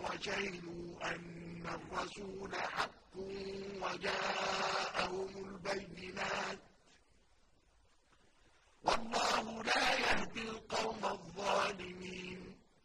وشهدوا أن الرسول حق وجاءهم البينات. والله